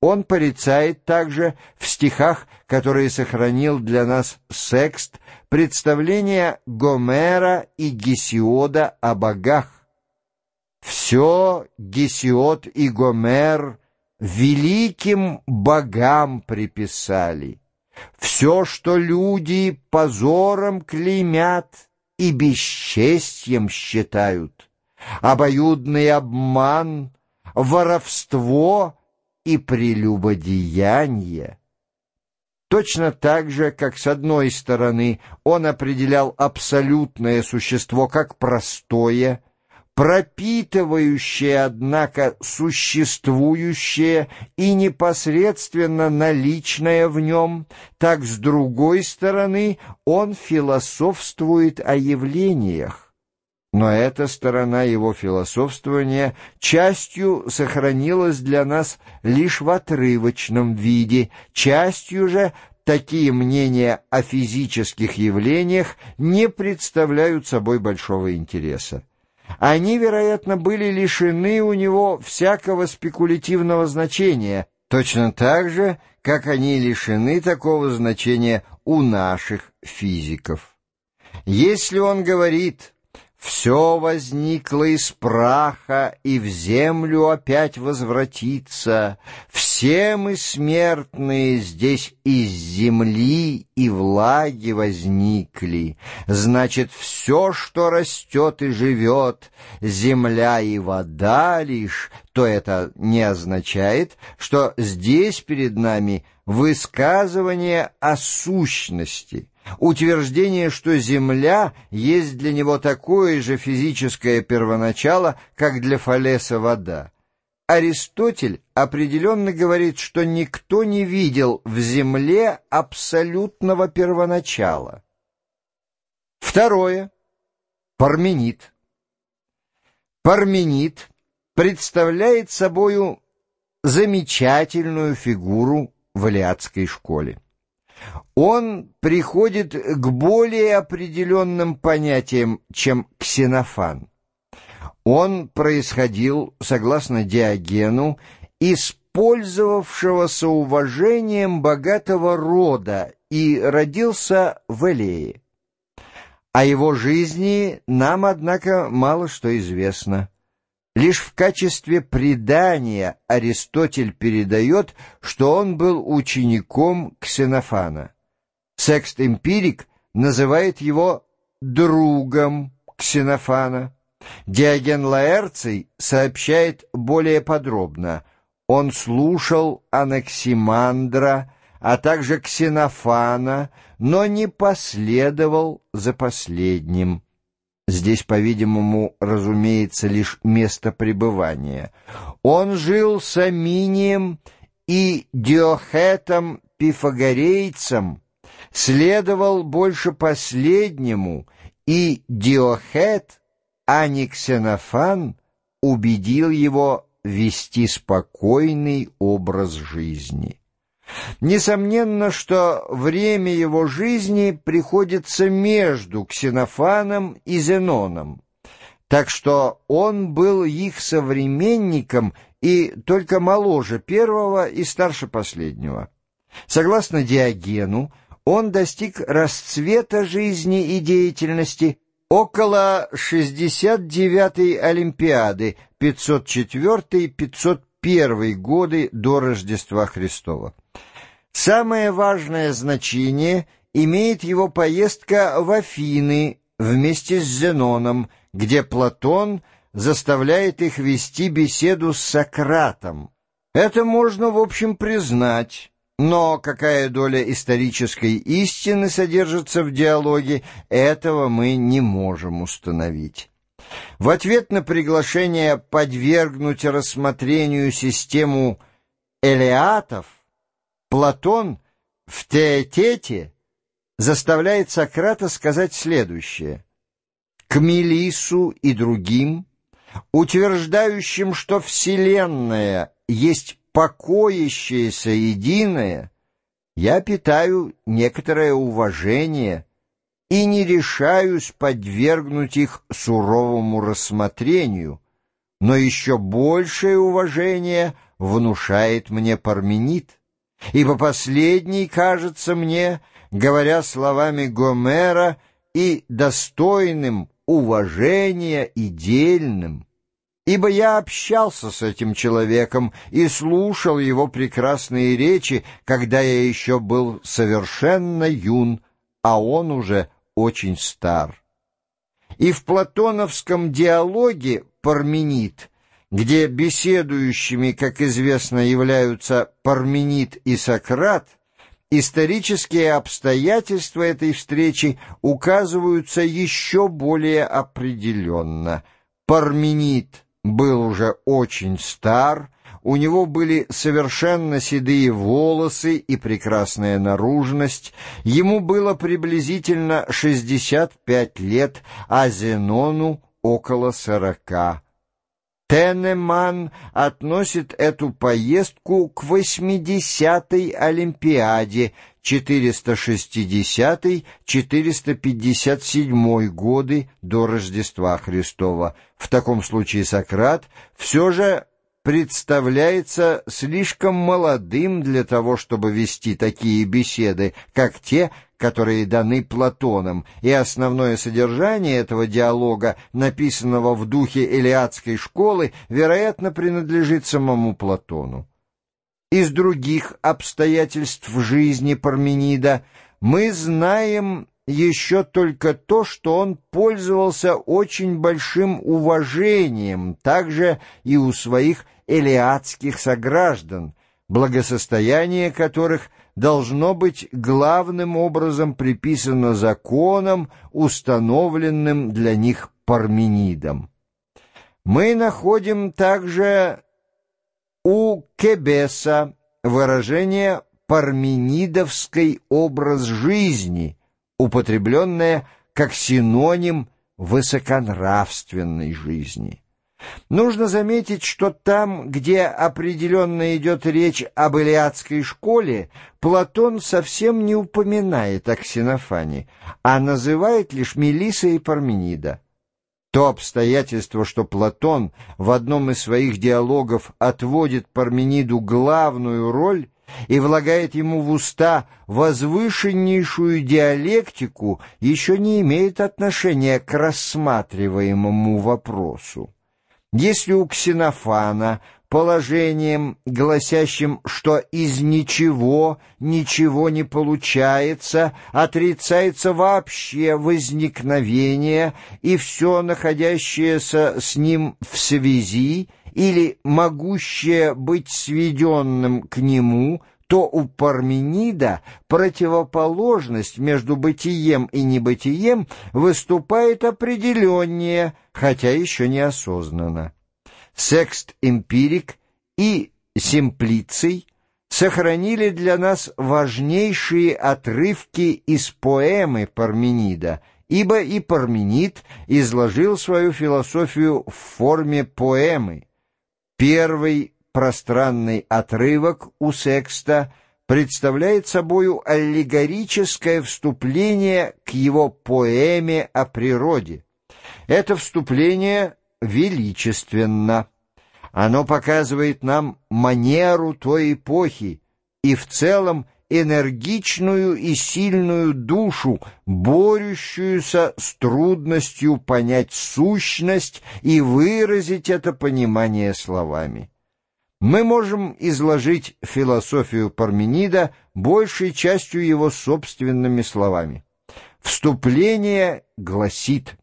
Он порицает также в стихах, которые сохранил для нас Секст, представление Гомера и Гесиода о богах. Все Гесиод и Гомер великим богам приписали. Все, что люди позором клеймят и бесчестьем считают, обоюдный обман, воровство и прелюбодеяние. Точно так же, как с одной стороны он определял абсолютное существо как простое, пропитывающее, однако, существующее и непосредственно наличное в нем, так с другой стороны он философствует о явлениях. Но эта сторона его философствования частью сохранилась для нас лишь в отрывочном виде, частью же такие мнения о физических явлениях не представляют собой большого интереса. Они, вероятно, были лишены у него всякого спекулятивного значения, точно так же, как они лишены такого значения у наших физиков. Если он говорит все возникло из праха и в землю опять возвратится. Все мы смертные здесь из земли и влаги возникли. Значит, все, что растет и живет, земля и вода лишь, то это не означает, что здесь перед нами высказывание о сущности, утверждение, что Земля есть для него такое же физическое первоначало, как для Фалеса вода. Аристотель определенно говорит, что никто не видел в Земле абсолютного первоначала. Второе. Парменид. Парменид представляет собою замечательную фигуру в Илиадской школе он приходит к более определенным понятиям, чем Ксенофан. Он происходил, согласно Диогену, из пользовавшегося уважением богатого рода и родился в Элее. О его жизни нам, однако, мало что известно. Лишь в качестве предания Аристотель передает, что он был учеником Ксенофана. Секст-эмпирик называет его другом Ксенофана. Диоген Лаэрций сообщает более подробно. Он слушал Анаксимандра, а также Ксенофана, но не последовал за последним. Здесь, по-видимому, разумеется лишь место пребывания. Он жил с Аминием и Диохетом Пифагорейцем, следовал больше последнему, и Диохет, а не Ксенофан, убедил его вести спокойный образ жизни. Несомненно, что время его жизни приходится между Ксенофаном и Зеноном, так что он был их современником и только моложе первого и старше последнего. Согласно Диогену, он достиг расцвета жизни и деятельности около 69-й Олимпиады 504-501 годы до Рождества Христова. Самое важное значение имеет его поездка в Афины вместе с Зеноном, где Платон заставляет их вести беседу с Сократом. Это можно, в общем, признать, но какая доля исторической истины содержится в диалоге, этого мы не можем установить. В ответ на приглашение подвергнуть рассмотрению систему элеатов Платон в Теотете заставляет Сократа сказать следующее. К Мелису и другим, утверждающим, что Вселенная есть покоящееся единое, я питаю некоторое уважение и не решаюсь подвергнуть их суровому рассмотрению, но еще большее уважение внушает мне Парменид, ибо последний кажется мне, говоря словами Гомера, и достойным уважения и дельным, ибо я общался с этим человеком и слушал его прекрасные речи, когда я еще был совершенно юн, а он уже очень стар. И в платоновском диалоге «Парменид», где беседующими, как известно, являются Парменид и Сократ, исторические обстоятельства этой встречи указываются еще более определенно. Парменид был уже очень стар, у него были совершенно седые волосы и прекрасная наружность, ему было приблизительно 65 лет, а Зенону около сорока. Тенеман относит эту поездку к 80-й Олимпиаде 460-457 годы до Рождества Христова. В таком случае Сократ все же представляется слишком молодым для того, чтобы вести такие беседы, как те, которые даны Платоном, и основное содержание этого диалога, написанного в духе Илиадской школы, вероятно, принадлежит самому Платону. Из других обстоятельств жизни Парменида мы знаем еще только то, что он пользовался очень большим уважением, также и у своих элиадских сограждан, благосостояние которых должно быть главным образом приписано законам, установленным для них Парменидом. Мы находим также у Кебеса выражение «парменидовский образ жизни», употребленное как синоним высоконравственной жизни. Нужно заметить, что там, где определенно идет речь об Илиадской школе, Платон совсем не упоминает о Ксенофане, а называет лишь Мелиса и Парменида. То обстоятельство, что Платон в одном из своих диалогов отводит Пармениду главную роль и влагает ему в уста возвышеннейшую диалектику, еще не имеет отношения к рассматриваемому вопросу. Если у Ксенофана положением, гласящим, что из ничего ничего не получается, отрицается вообще возникновение и все находящееся с ним в связи или могущее быть сведенным к нему, то у Парменида противоположность между бытием и небытием выступает определеннее, хотя еще неосознанно. Секст-эмпирик и Симплиций сохранили для нас важнейшие отрывки из поэмы Парменида, ибо и Парменид изложил свою философию в форме поэмы. Первый пространный отрывок у секста представляет собою аллегорическое вступление к его поэме о природе. Это вступление величественно. Оно показывает нам манеру той эпохи и в целом энергичную и сильную душу, борющуюся с трудностью понять сущность и выразить это понимание словами мы можем изложить философию Парменида большей частью его собственными словами. Вступление гласит